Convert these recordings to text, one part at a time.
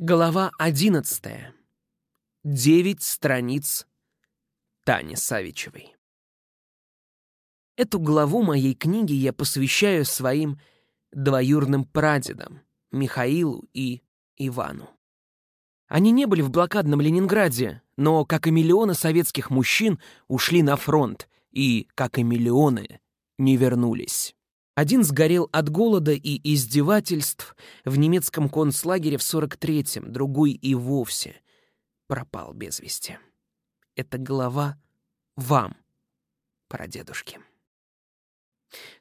Глава одиннадцатая. Девять страниц Тани Савичевой. Эту главу моей книги я посвящаю своим двоюрным прадедам Михаилу и Ивану. Они не были в блокадном Ленинграде, но, как и миллионы советских мужчин, ушли на фронт и, как и миллионы, не вернулись. Один сгорел от голода и издевательств в немецком концлагере в 43-м, другой и вовсе пропал без вести. Это глава вам, прадедушки.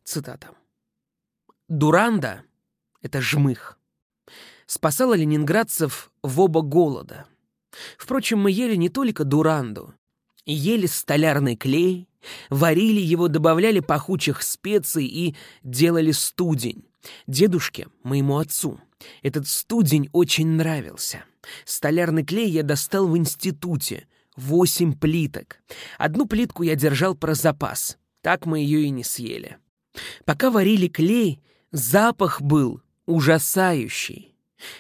Цитата. «Дуранда — это жмых. Спасала ленинградцев в оба голода. Впрочем, мы ели не только дуранду. Ели столярный клей, Варили его, добавляли пахучих специй и делали студень. Дедушке, моему отцу, этот студень очень нравился. Столярный клей я достал в институте. Восемь плиток. Одну плитку я держал про запас. Так мы ее и не съели. Пока варили клей, запах был ужасающий.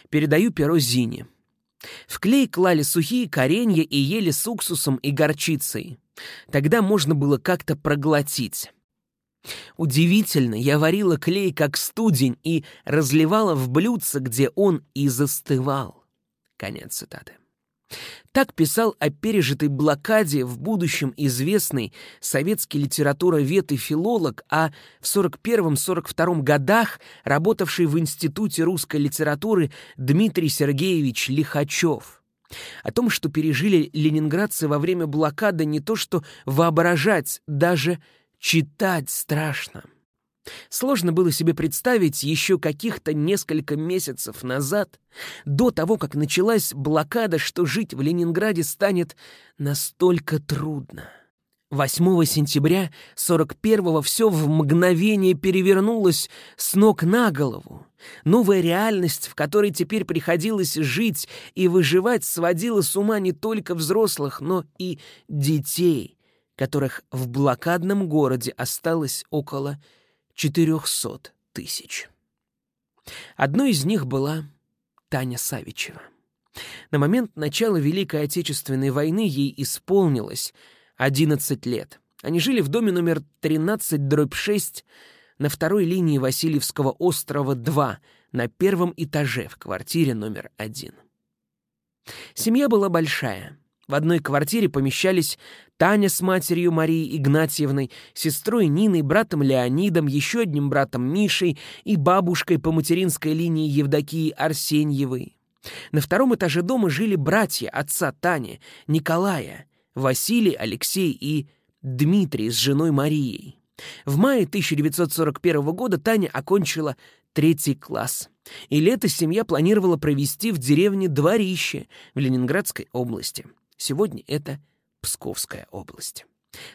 Передаю перо Зине. В клей клали сухие коренья и ели с уксусом и горчицей. Тогда можно было как-то проглотить. Удивительно, я варила клей как студень и разливала в блюдце, где он и застывал. Конец цитаты. Так писал о пережитой блокаде в будущем известный советский литературовед и филолог, а в 41-42 годах работавший в Институте русской литературы Дмитрий Сергеевич Лихачев. О том, что пережили ленинградцы во время блокады, не то что воображать, даже читать страшно. Сложно было себе представить еще каких-то несколько месяцев назад, до того, как началась блокада, что жить в Ленинграде станет настолько трудно. 8 сентября 41-го все в мгновение перевернулось с ног на голову. Новая реальность, в которой теперь приходилось жить и выживать, сводила с ума не только взрослых, но и детей, которых в блокадном городе осталось около 400 тысяч. Одной из них была Таня Савичева. На момент начала Великой Отечественной войны ей исполнилось — 11 лет. Они жили в доме номер 13, дробь 6, на второй линии Васильевского острова 2, на первом этаже в квартире номер 1. Семья была большая. В одной квартире помещались Таня с матерью Марией Игнатьевной, сестрой Ниной, братом Леонидом, еще одним братом Мишей и бабушкой по материнской линии Евдокии Арсеньевой. На втором этаже дома жили братья отца Тани, Николая, Василий, Алексей и Дмитрий с женой Марией. В мае 1941 года Таня окончила третий класс. И лето семья планировала провести в деревне Дворище в Ленинградской области. Сегодня это Псковская область.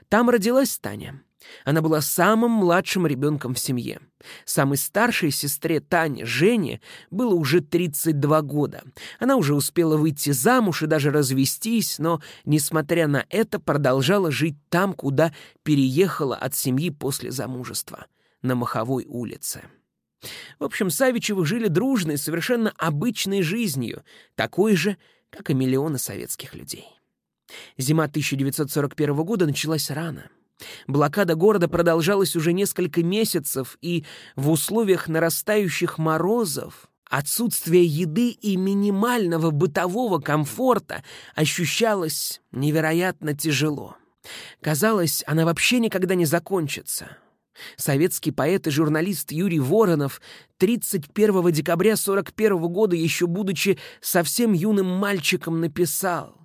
Там родилась Таня. Она была самым младшим ребенком в семье. Самой старшей сестре Тане, Жене, было уже 32 года. Она уже успела выйти замуж и даже развестись, но, несмотря на это, продолжала жить там, куда переехала от семьи после замужества, на Маховой улице. В общем, Савичевы жили дружной, совершенно обычной жизнью, такой же, как и миллионы советских людей. Зима 1941 года началась рано — Блокада города продолжалась уже несколько месяцев, и в условиях нарастающих морозов отсутствие еды и минимального бытового комфорта ощущалось невероятно тяжело. Казалось, она вообще никогда не закончится. Советский поэт и журналист Юрий Воронов 31 декабря 41 года, еще будучи совсем юным мальчиком, написал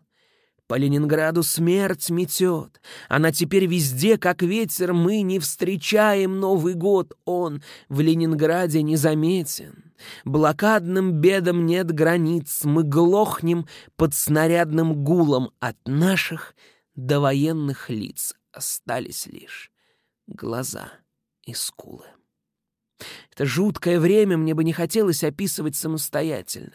по Ленинграду смерть метет. Она теперь везде, как ветер, мы не встречаем Новый год. Он в Ленинграде незаметен. Блокадным бедам нет границ. Мы глохнем под снарядным гулом. От наших довоенных лиц остались лишь глаза и скулы. Это жуткое время мне бы не хотелось описывать самостоятельно.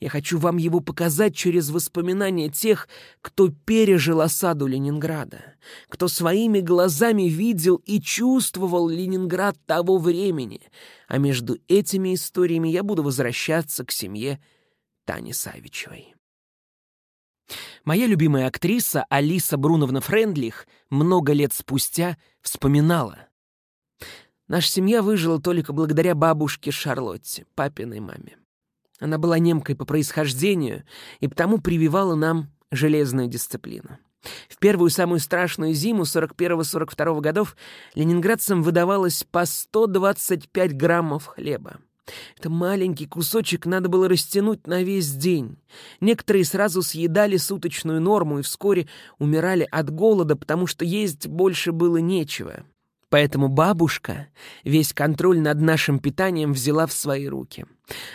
Я хочу вам его показать через воспоминания тех, кто пережил осаду Ленинграда, кто своими глазами видел и чувствовал Ленинград того времени. А между этими историями я буду возвращаться к семье Тани Савичевой. Моя любимая актриса Алиса Бруновна Френдлих много лет спустя вспоминала. Наша семья выжила только благодаря бабушке Шарлотте, папиной маме. Она была немкой по происхождению и потому прививала нам железную дисциплину. В первую самую страшную зиму 41-42 годов ленинградцам выдавалось по 125 граммов хлеба. Это маленький кусочек надо было растянуть на весь день. Некоторые сразу съедали суточную норму и вскоре умирали от голода, потому что есть больше было нечего. Поэтому бабушка весь контроль над нашим питанием взяла в свои руки.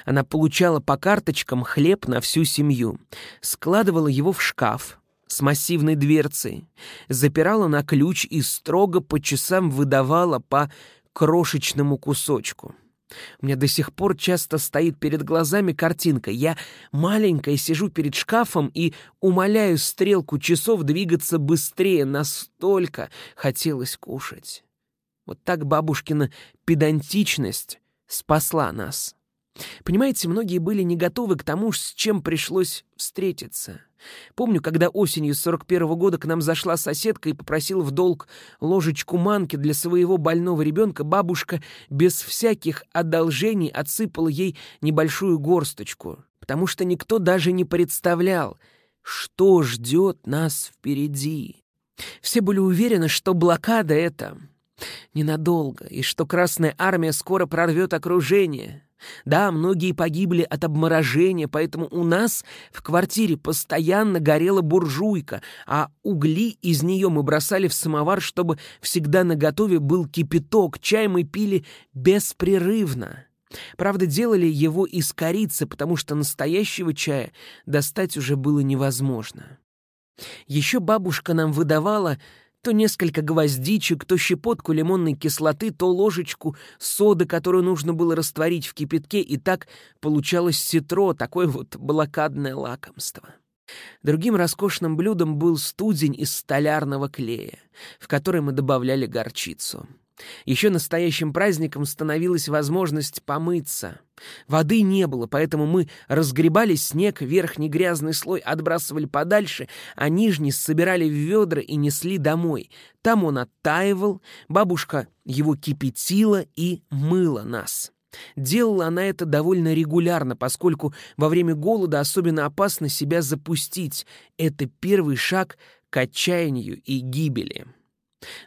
Она получала по карточкам хлеб на всю семью, складывала его в шкаф с массивной дверцей, запирала на ключ и строго по часам выдавала по крошечному кусочку. У меня до сих пор часто стоит перед глазами картинка. Я маленькая сижу перед шкафом и умоляю стрелку часов двигаться быстрее. Настолько хотелось кушать. Вот так бабушкина педантичность спасла нас. Понимаете, многие были не готовы к тому, с чем пришлось встретиться. Помню, когда осенью 41 -го года к нам зашла соседка и попросила в долг ложечку манки для своего больного ребенка, бабушка без всяких одолжений отсыпала ей небольшую горсточку, потому что никто даже не представлял, что ждет нас впереди. Все были уверены, что блокада — это ненадолго, и что Красная Армия скоро прорвет окружение. Да, многие погибли от обморожения, поэтому у нас в квартире постоянно горела буржуйка, а угли из нее мы бросали в самовар, чтобы всегда наготове был кипяток, чай мы пили беспрерывно. Правда, делали его из корицы, потому что настоящего чая достать уже было невозможно. Еще бабушка нам выдавала то несколько гвоздичек, то щепотку лимонной кислоты, то ложечку соды, которую нужно было растворить в кипятке, и так получалось ситро, такое вот блокадное лакомство. Другим роскошным блюдом был студень из столярного клея, в который мы добавляли горчицу. Еще настоящим праздником становилась возможность помыться. Воды не было, поэтому мы разгребали снег, верхний грязный слой отбрасывали подальше, а нижний собирали в ведра и несли домой. Там он оттаивал, бабушка его кипятила и мыла нас. Делала она это довольно регулярно, поскольку во время голода особенно опасно себя запустить. Это первый шаг к отчаянию и гибели.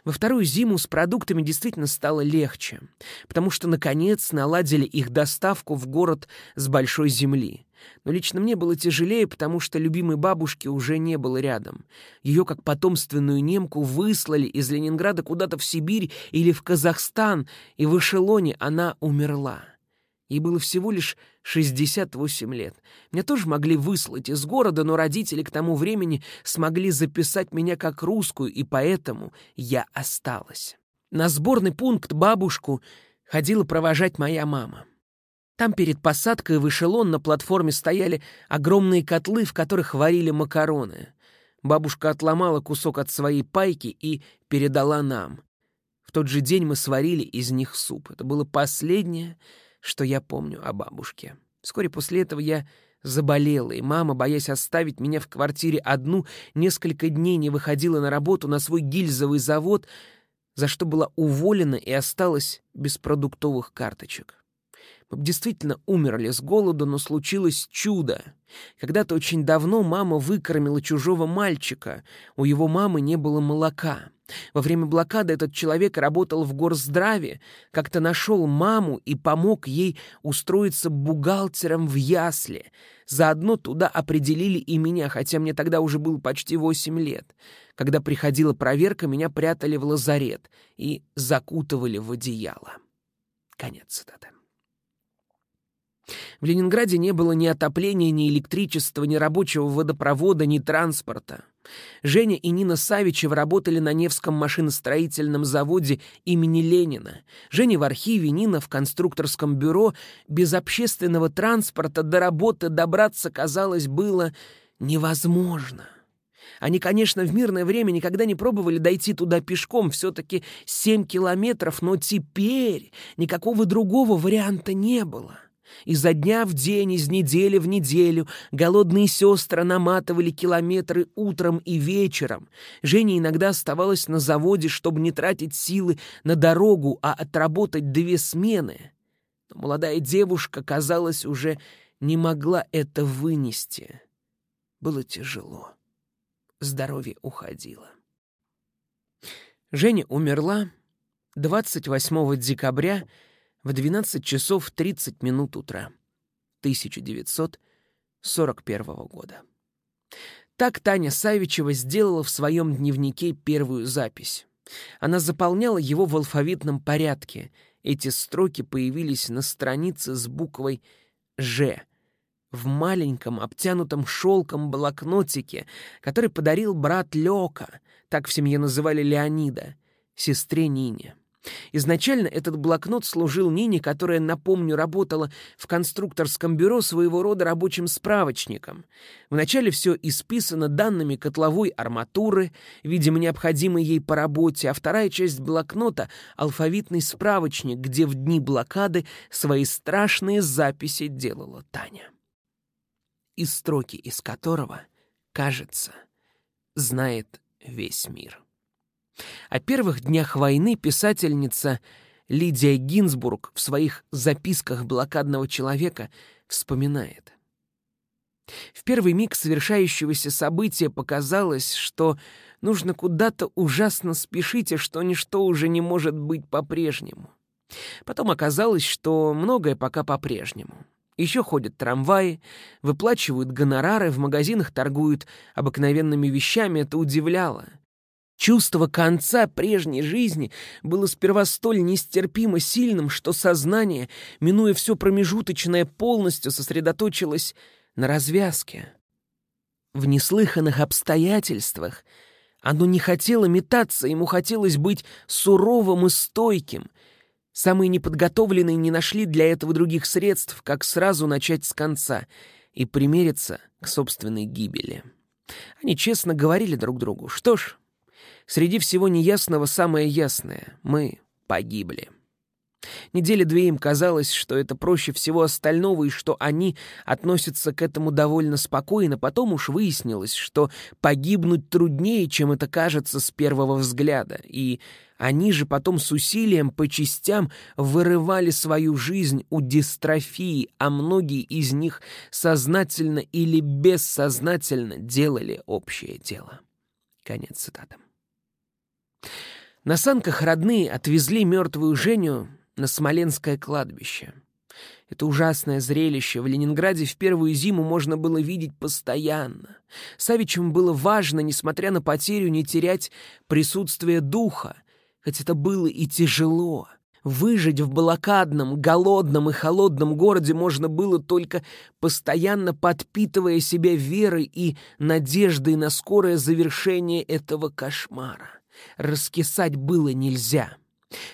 Во вторую зиму с продуктами действительно стало легче, потому что, наконец, наладили их доставку в город с большой земли. Но лично мне было тяжелее, потому что любимой бабушки уже не было рядом. Ее, как потомственную немку, выслали из Ленинграда куда-то в Сибирь или в Казахстан, и в эшелоне она умерла. Ей было всего лишь 68 лет. Меня тоже могли выслать из города, но родители к тому времени смогли записать меня как русскую, и поэтому я осталась. На сборный пункт бабушку ходила провожать моя мама. Там перед посадкой в эшелон на платформе стояли огромные котлы, в которых варили макароны. Бабушка отломала кусок от своей пайки и передала нам. В тот же день мы сварили из них суп. Это было последнее, что я помню о бабушке. Вскоре после этого я заболела, и мама, боясь оставить меня в квартире одну, несколько дней не выходила на работу на свой гильзовый завод, за что была уволена и осталась без продуктовых карточек. Действительно умерли с голоду, но случилось чудо. Когда-то очень давно мама выкормила чужого мальчика, у его мамы не было молока. Во время блокады этот человек работал в горздраве, как-то нашел маму и помог ей устроиться бухгалтером в ясле. Заодно туда определили и меня, хотя мне тогда уже было почти восемь лет. Когда приходила проверка, меня прятали в лазарет и закутывали в одеяло. Конец цитаты. В Ленинграде не было ни отопления, ни электричества, ни рабочего водопровода, ни транспорта. Женя и Нина Савичева работали на Невском машиностроительном заводе имени Ленина. Женя в архиве, Нина в конструкторском бюро. Без общественного транспорта до работы добраться, казалось, было невозможно. Они, конечно, в мирное время никогда не пробовали дойти туда пешком, все-таки семь километров, но теперь никакого другого варианта не было. Изо дня в день, из недели в неделю голодные сестры наматывали километры утром и вечером. Женя иногда оставалась на заводе, чтобы не тратить силы на дорогу, а отработать две смены. Но молодая девушка, казалось, уже не могла это вынести. Было тяжело. Здоровье уходило. Женя умерла 28 декабря в 12 часов 30 минут утра 1941 года. Так Таня Савичева сделала в своем дневнике первую запись. Она заполняла его в алфавитном порядке. Эти строки появились на странице с буквой «Ж», в маленьком, обтянутом шелком блокнотике, который подарил брат Лёка, так в семье называли Леонида, сестре Нине. Изначально этот блокнот служил Нине, которая, напомню, работала в конструкторском бюро своего рода рабочим справочником. Вначале все исписано данными котловой арматуры, видимо, необходимой ей по работе, а вторая часть блокнота — алфавитный справочник, где в дни блокады свои страшные записи делала Таня. И строки из которого, кажется, знает весь мир. О первых днях войны писательница Лидия Гинзбург в своих записках блокадного человека вспоминает. В первый миг совершающегося события показалось, что нужно куда-то ужасно спешить, и что ничто уже не может быть по-прежнему. Потом оказалось, что многое пока по-прежнему. Еще ходят трамваи, выплачивают гонорары, в магазинах торгуют обыкновенными вещами, это удивляло. Чувство конца прежней жизни было сперва столь нестерпимо сильным, что сознание, минуя все промежуточное, полностью сосредоточилось на развязке. В неслыханных обстоятельствах оно не хотело метаться, ему хотелось быть суровым и стойким. Самые неподготовленные не нашли для этого других средств, как сразу начать с конца и примериться к собственной гибели. Они честно говорили друг другу, что ж, Среди всего неясного самое ясное — мы погибли. Недели две им казалось, что это проще всего остального и что они относятся к этому довольно спокойно. Потом уж выяснилось, что погибнуть труднее, чем это кажется с первого взгляда. И они же потом с усилием по частям вырывали свою жизнь у дистрофии, а многие из них сознательно или бессознательно делали общее дело. Конец цитаты. На санках родные отвезли мертвую Женю на Смоленское кладбище. Это ужасное зрелище в Ленинграде в первую зиму можно было видеть постоянно. Савичем было важно, несмотря на потерю, не терять присутствие духа, хоть это было и тяжело. Выжить в блокадном, голодном и холодном городе можно было только постоянно подпитывая себя верой и надеждой на скорое завершение этого кошмара. Раскисать было нельзя.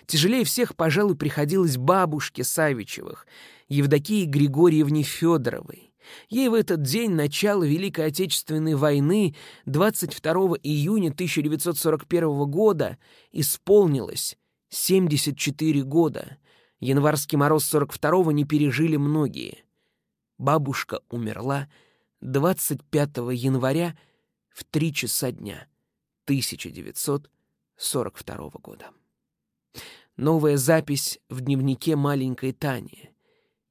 Тяжелее всех, пожалуй, приходилось бабушке Савичевых, Евдокии Григорьевне Федоровой. Ей в этот день начала Великой Отечественной войны 22 июня 1941 года исполнилось 74 года. Январский мороз 42-го не пережили многие. Бабушка умерла 25 января в 3 часа дня 1941 42 года. Новая запись в дневнике маленькой Тани.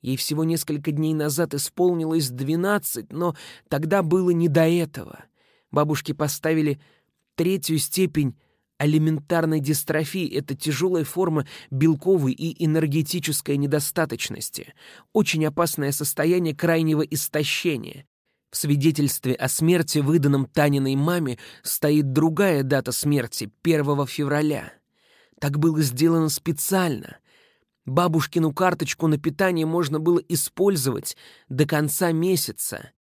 Ей всего несколько дней назад исполнилось 12, но тогда было не до этого. Бабушки поставили третью степень алиментарной дистрофии. Это тяжелая форма белковой и энергетической недостаточности. Очень опасное состояние крайнего истощения. В свидетельстве о смерти, выданном Таниной маме, стоит другая дата смерти — 1 февраля. Так было сделано специально. Бабушкину карточку на питание можно было использовать до конца месяца.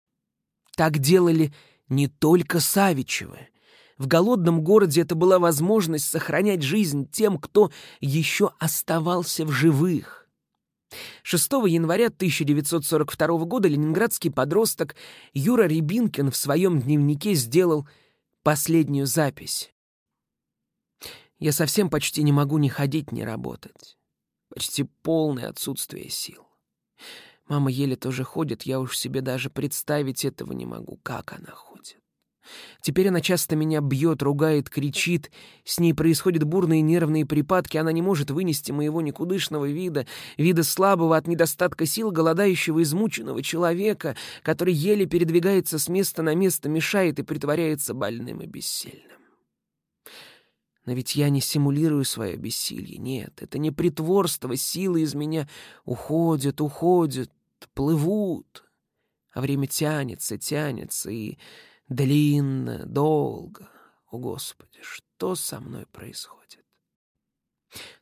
Так делали не только Савичевы. В голодном городе это была возможность сохранять жизнь тем, кто еще оставался в живых. 6 января 1942 года ленинградский подросток Юра Рябинкин в своем дневнике сделал последнюю запись. «Я совсем почти не могу ни ходить, ни работать. Почти полное отсутствие сил. Мама еле тоже ходит, я уж себе даже представить этого не могу, как она ходит. Теперь она часто меня бьет, ругает, кричит. С ней происходят бурные нервные припадки. Она не может вынести моего никудышного вида, вида слабого от недостатка сил, голодающего, измученного человека, который еле передвигается с места на место, мешает и притворяется больным и бессильным. Но ведь я не симулирую свое бессилие. Нет, это не притворство. Силы из меня уходят, уходят, плывут. А время тянется, тянется, и Длинно, долго. О, Господи, что со мной происходит?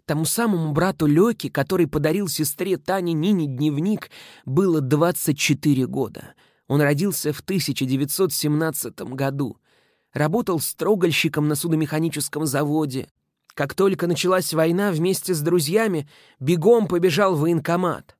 Тому самому брату Лёке, который подарил сестре Тане Нине дневник, было 24 года. Он родился в 1917 году. Работал строгольщиком на судомеханическом заводе. Как только началась война, вместе с друзьями бегом побежал в военкомат.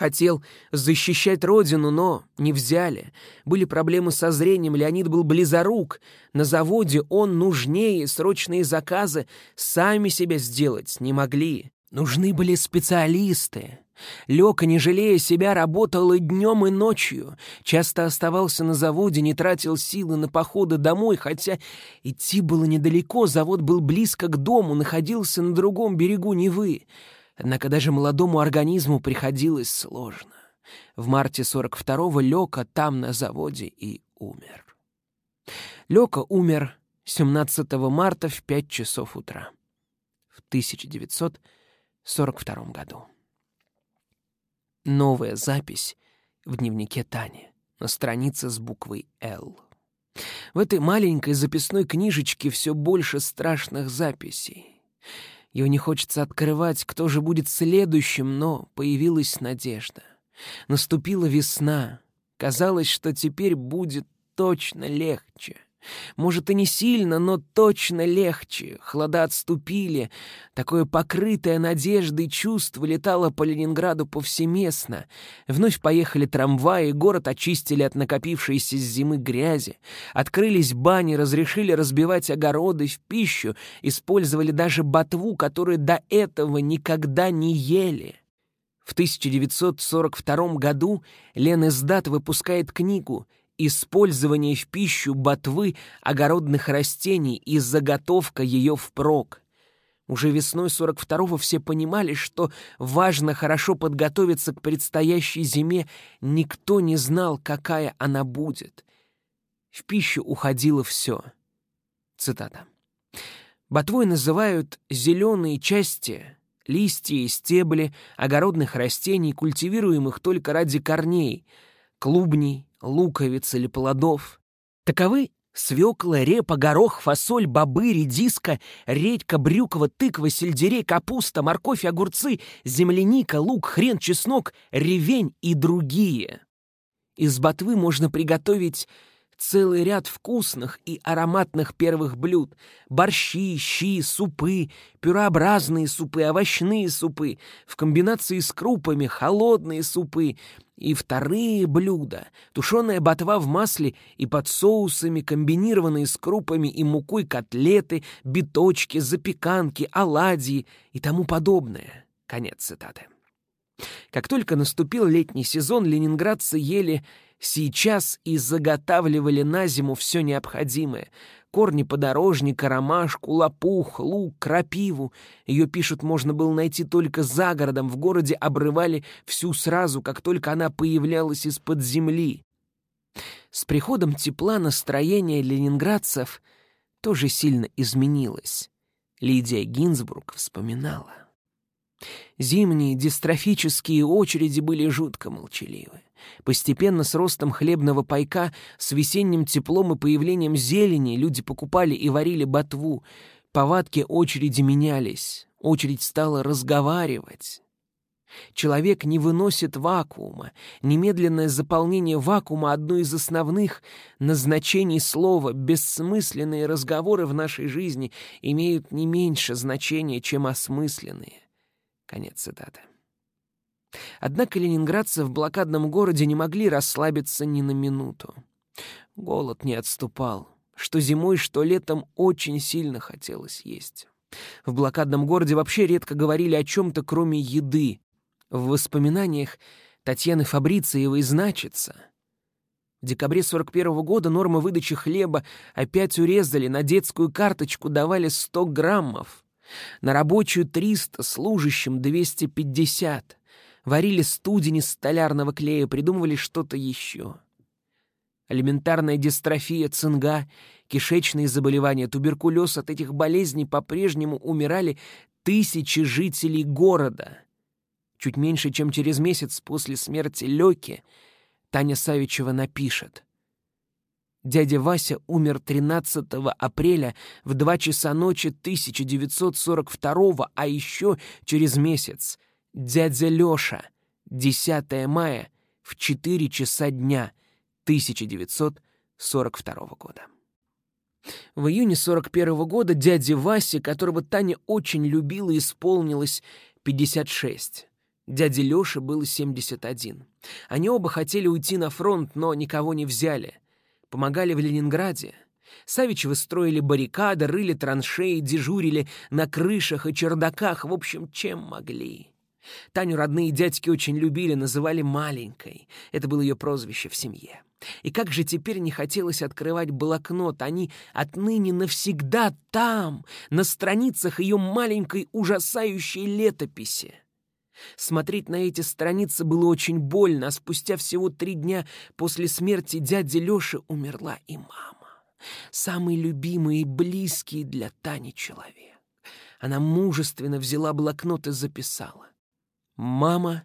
Хотел защищать родину, но не взяли. Были проблемы со зрением, Леонид был близорук. На заводе он нужнее, срочные заказы сами себя сделать не могли. Нужны были специалисты. Лёка, не жалея себя, работал и днем, и ночью. Часто оставался на заводе, не тратил силы на походы домой, хотя идти было недалеко, завод был близко к дому, находился на другом берегу Невы. Однако даже молодому организму приходилось сложно. В марте 42-го Лёка там на заводе и умер. Лёка умер 17 марта в 5 часов утра в 1942 году. Новая запись в дневнике Тани на странице с буквой «Л». В этой маленькой записной книжечке все больше страшных записей. Ее не хочется открывать, кто же будет следующим, но появилась надежда. Наступила весна. Казалось, что теперь будет точно легче. Может, и не сильно, но точно легче. Холода отступили. Такое покрытое надеждой чувство летало по Ленинграду повсеместно. Вновь поехали трамваи, город очистили от накопившейся с зимы грязи. Открылись бани, разрешили разбивать огороды в пищу, использовали даже ботву, которую до этого никогда не ели. В 1942 году Лен Издат выпускает книгу — использование в пищу ботвы огородных растений и заготовка ее впрок. Уже весной 42-го все понимали, что важно хорошо подготовиться к предстоящей зиме. Никто не знал, какая она будет. В пищу уходило все. Цитата. Ботвой называют зеленые части, листья и стебли огородных растений, культивируемых только ради корней, клубней, луковиц или плодов. Таковы свекла, репа, горох, фасоль, бобы, редиска, редька, брюква, тыква, сельдерей, капуста, морковь, огурцы, земляника, лук, хрен, чеснок, ревень и другие. Из ботвы можно приготовить целый ряд вкусных и ароматных первых блюд. Борщи, щи, супы, пюрообразные супы, овощные супы, в комбинации с крупами, холодные супы и вторые блюда. Тушеная ботва в масле и под соусами, комбинированные с крупами и мукой котлеты, биточки, запеканки, оладьи и тому подобное. Конец цитаты. Как только наступил летний сезон, ленинградцы ели сейчас и заготавливали на зиму все необходимое. Корни подорожника, ромашку, лопух, лук, крапиву. Ее, пишут, можно было найти только за городом. В городе обрывали всю сразу, как только она появлялась из-под земли. С приходом тепла настроение ленинградцев тоже сильно изменилось. Лидия Гинзбург вспоминала. Зимние дистрофические очереди были жутко молчаливы. Постепенно с ростом хлебного пайка, с весенним теплом и появлением зелени люди покупали и варили ботву. Повадки очереди менялись. Очередь стала разговаривать. Человек не выносит вакуума. Немедленное заполнение вакуума — одно из основных назначений слова. Бессмысленные разговоры в нашей жизни имеют не меньше значения, чем осмысленные. Конец цитаты. Однако ленинградцы в блокадном городе не могли расслабиться ни на минуту. Голод не отступал. Что зимой, что летом очень сильно хотелось есть. В блокадном городе вообще редко говорили о чем-то, кроме еды. В воспоминаниях Татьяны Фабрициевой значится. В декабре 41 -го года нормы выдачи хлеба опять урезали, на детскую карточку давали 100 граммов, на рабочую 300, служащим 250. Варили студень из столярного клея, придумывали что-то еще. Элементарная дистрофия, цинга, кишечные заболевания, туберкулез от этих болезней по-прежнему умирали тысячи жителей города. Чуть меньше, чем через месяц после смерти Лёки, Таня Савичева напишет. Дядя Вася умер 13 апреля в 2 часа ночи 1942 а еще через месяц дядя Лёша 10 мая в 4 часа дня 1942 года. В июне 41 года дяде Васе, которого Таня очень любила, исполнилось 56. Дяде Лёше было 71. Они оба хотели уйти на фронт, но никого не взяли. Помогали в Ленинграде. Савичевы строили баррикады, рыли траншеи, дежурили на крышах и чердаках, в общем, чем могли. Таню родные дядьки очень любили, называли «маленькой». Это было ее прозвище в семье. И как же теперь не хотелось открывать блокнот, они отныне навсегда там, на страницах ее маленькой ужасающей летописи. Смотреть на эти страницы было очень больно, а спустя всего три дня после смерти дяди Лёши умерла и мама. Самый любимый и близкий для Тани человек. Она мужественно взяла блокнот и записала. «Мама,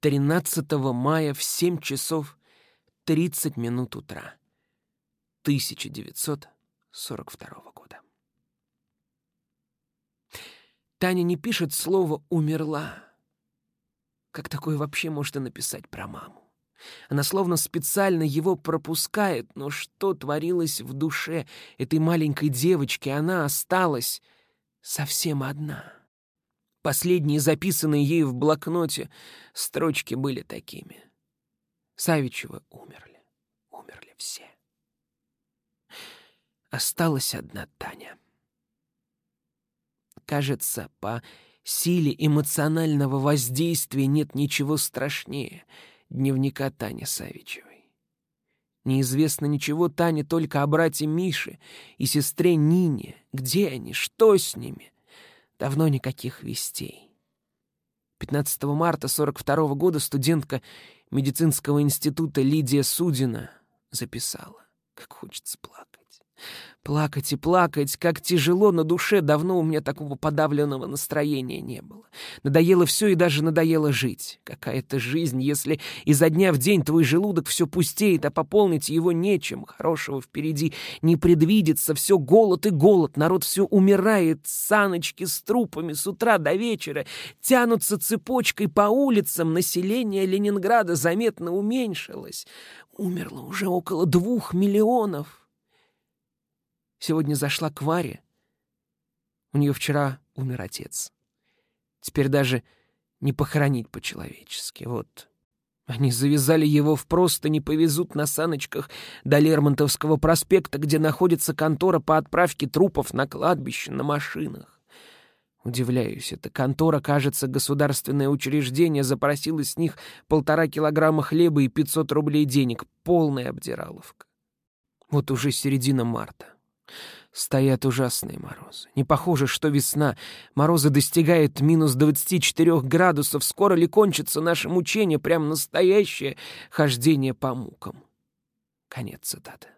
13 мая в 7 часов 30 минут утра 1942 года. Таня не пишет слово «умерла». Как такое вообще можно написать про маму? Она словно специально его пропускает, но что творилось в душе этой маленькой девочки, она осталась совсем одна. Последние записанные ею в блокноте строчки были такими. Савичева умерли. Умерли все. Осталась одна Таня. Кажется, по силе эмоционального воздействия нет ничего страшнее дневника Тани Савичевой. Неизвестно ничего Тане только о брате Мише и сестре Нине. Где они? Что с ними? Давно никаких вестей. 15 марта 42 года студентка медицинского института Лидия Судина записала. Как хочется плакать. Плакать и плакать, как тяжело на душе, давно у меня такого подавленного настроения не было. Надоело все и даже надоело жить. Какая-то жизнь, если изо дня в день твой желудок все пустеет, а пополнить его нечем, хорошего впереди не предвидится, все голод и голод, народ все умирает, саночки с трупами с утра до вечера тянутся цепочкой по улицам, население Ленинграда заметно уменьшилось. Умерло уже около двух миллионов. Сегодня зашла к Варе. У нее вчера умер отец. Теперь даже не похоронить по-человечески. Вот. Они завязали его в просто не повезут на саночках до Лермонтовского проспекта, где находится контора по отправке трупов на кладбище на машинах. Удивляюсь, эта контора, кажется, государственное учреждение, запросило с них полтора килограмма хлеба и пятьсот рублей денег. Полная обдираловка. Вот уже середина марта. Стоят ужасные морозы. Не похоже, что весна. Морозы достигают минус 24 градусов. Скоро ли кончится наше мучение, прям настоящее хождение по мукам? Конец цитаты.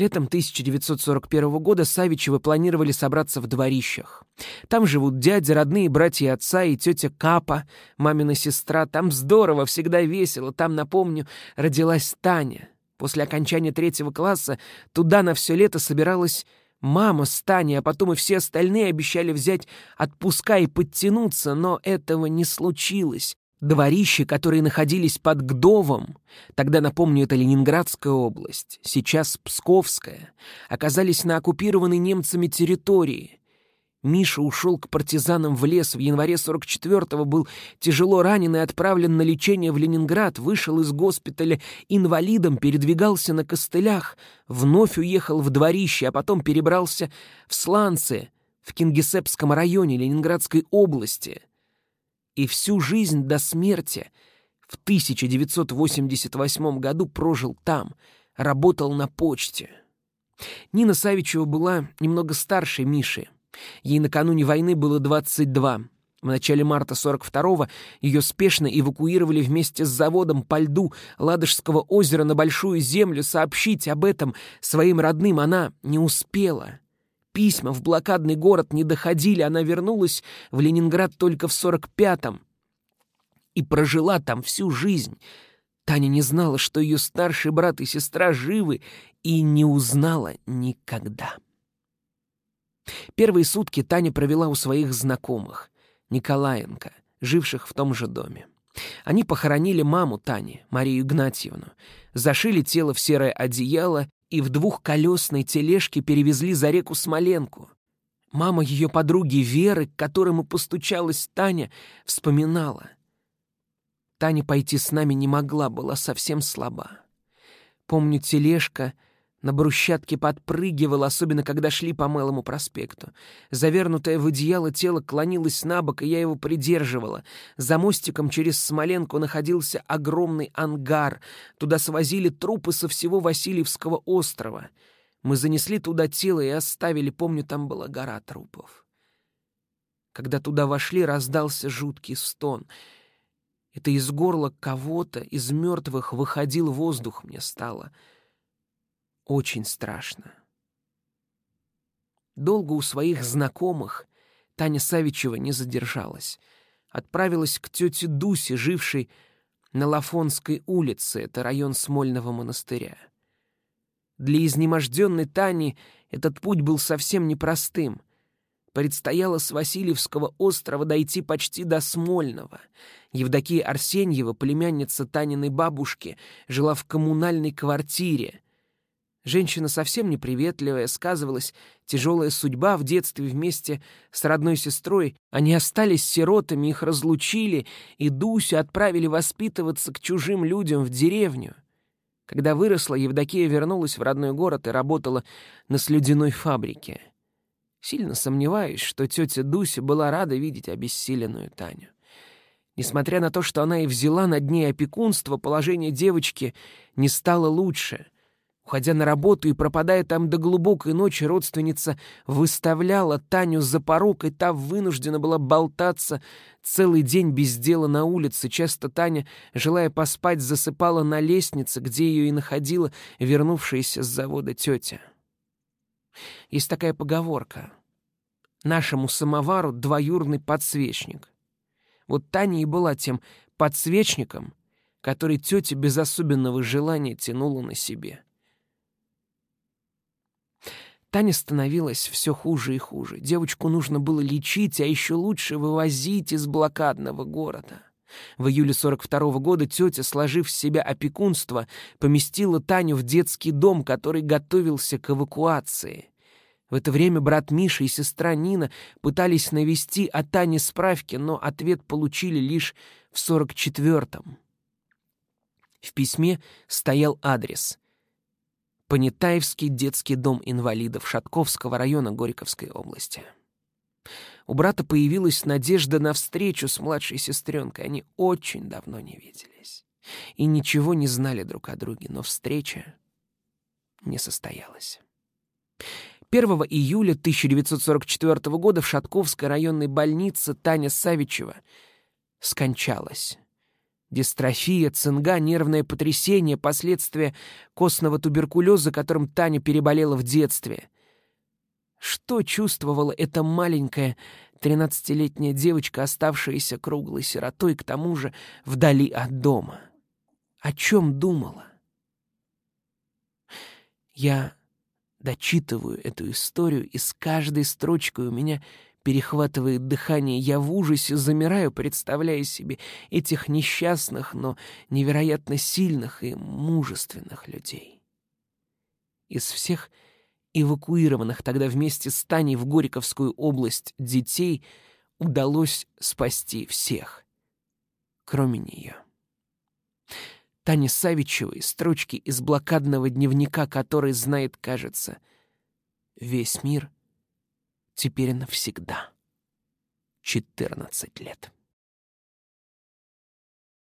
Летом 1941 года Савичевы планировали собраться в дворищах. Там живут дядя, родные братья отца и тетя Капа, мамина сестра. Там здорово, всегда весело. Там, напомню, родилась Таня. После окончания третьего класса туда на все лето собиралась мама с Таней, а потом и все остальные обещали взять отпуска и подтянуться, но этого не случилось. Дворища, которые находились под Гдовом, тогда, напомню, это Ленинградская область, сейчас Псковская, оказались на оккупированной немцами территории. Миша ушел к партизанам в лес в январе 44-го, был тяжело ранен и отправлен на лечение в Ленинград, вышел из госпиталя инвалидом, передвигался на костылях, вновь уехал в дворище, а потом перебрался в Сланцы, в Кингисеппском районе Ленинградской области. и всю жизнь до смерти в 1988 году прожил там, работал на почте. Нина Савичева была немного старше Миши. Ей накануне войны было 22. В начале марта 42-го ее спешно эвакуировали вместе с заводом по льду Ладожского озера на Большую Землю. Сообщить об этом своим родным она не успела. Письма в блокадный город не доходили, она вернулась в Ленинград только в 45-м и прожила там всю жизнь. Таня не знала, что ее старший брат и сестра живы, и не узнала никогда. Первые сутки Таня провела у своих знакомых, Николаенко, живших в том же доме. Они похоронили маму Тани, Марию Игнатьевну, зашили тело в серое одеяло и в двухколесной тележке перевезли за реку Смоленку. Мама ее подруги Веры, к которому постучалась Таня, вспоминала. Таня пойти с нами не могла, была совсем слаба. Помню, тележка — на брусчатке подпрыгивал, особенно когда шли по Малому проспекту. Завернутое в одеяло тело клонилось на бок, и я его придерживала. За мостиком через Смоленку находился огромный ангар. Туда свозили трупы со всего Васильевского острова. Мы занесли туда тело и оставили, помню, там была гора трупов. Когда туда вошли, раздался жуткий стон. Это из горла кого-то, из мертвых, выходил воздух мне стало — очень страшно. Долго у своих знакомых Таня Савичева не задержалась. Отправилась к тете Дусе, жившей на Лафонской улице, это район Смольного монастыря. Для изнеможденной Тани этот путь был совсем непростым. Предстояло с Васильевского острова дойти почти до Смольного. Евдокия Арсеньева, племянница Таниной бабушки, жила в коммунальной квартире — Женщина совсем неприветливая, сказывалась тяжелая судьба в детстве вместе с родной сестрой. Они остались сиротами, их разлучили, и Дусю отправили воспитываться к чужим людям в деревню. Когда выросла, Евдокия вернулась в родной город и работала на слюдяной фабрике. Сильно сомневаюсь, что тетя Дуся была рада видеть обессиленную Таню. Несмотря на то, что она и взяла над ней опекунство, положение девочки не стало лучше — Уходя на работу и пропадая там до глубокой ночи, родственница выставляла Таню за порог, и та вынуждена была болтаться целый день без дела на улице. Часто Таня, желая поспать, засыпала на лестнице, где ее и находила вернувшаяся с завода тетя. Есть такая поговорка. Нашему самовару двоюрный подсвечник. Вот Таня и была тем подсвечником, который тетя без особенного желания тянула на себе. Таня становилась все хуже и хуже. Девочку нужно было лечить, а еще лучше вывозить из блокадного города. В июле 42 -го года тетя, сложив в себя опекунство, поместила Таню в детский дом, который готовился к эвакуации. В это время брат Миша и сестра Нина пытались навести о Тане справки, но ответ получили лишь в 44-м. В письме стоял адрес Понятаевский детский дом инвалидов Шатковского района Горьковской области. У брата появилась надежда на встречу с младшей сестренкой. Они очень давно не виделись и ничего не знали друг о друге, но встреча не состоялась. 1 июля 1944 года в Шатковской районной больнице Таня Савичева скончалась Дистрофия, цинга, нервное потрясение, последствия костного туберкулеза, которым Таня переболела в детстве. Что чувствовала эта маленькая тринадцатилетняя девочка, оставшаяся круглой сиротой, к тому же вдали от дома? О чем думала? Я дочитываю эту историю, и с каждой строчкой у меня перехватывает дыхание. Я в ужасе замираю, представляя себе этих несчастных, но невероятно сильных и мужественных людей. Из всех эвакуированных тогда вместе с Таней в Горьковскую область детей удалось спасти всех, кроме нее. Тане Савичевой строчки из блокадного дневника, который знает, кажется, весь мир — теперь навсегда. 14 лет.